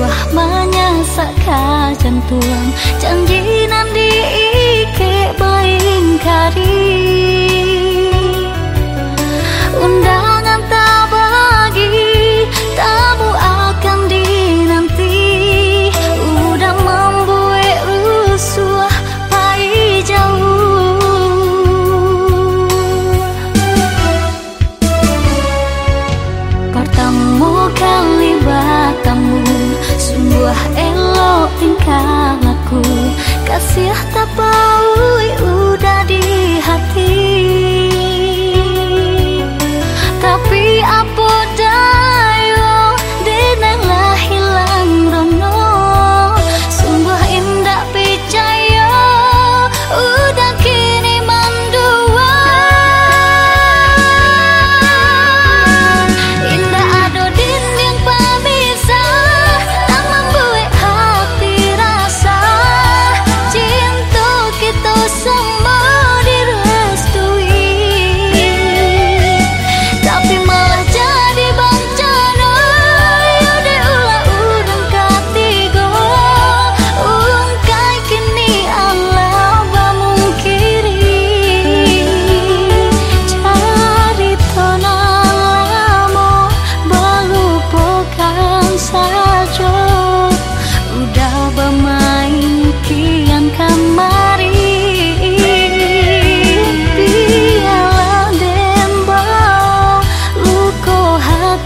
buah menyasak jantung janji nanti ike baik kari ser tapado.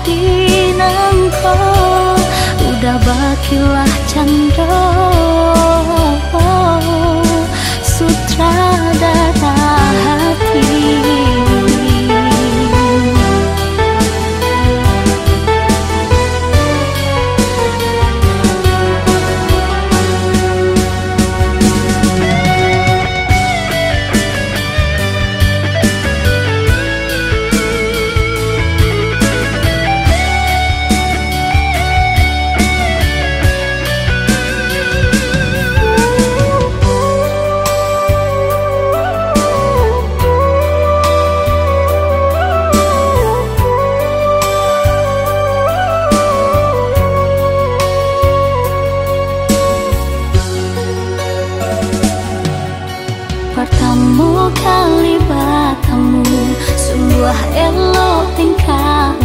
tinangko Udah bakilah candor buah Elo tingkah.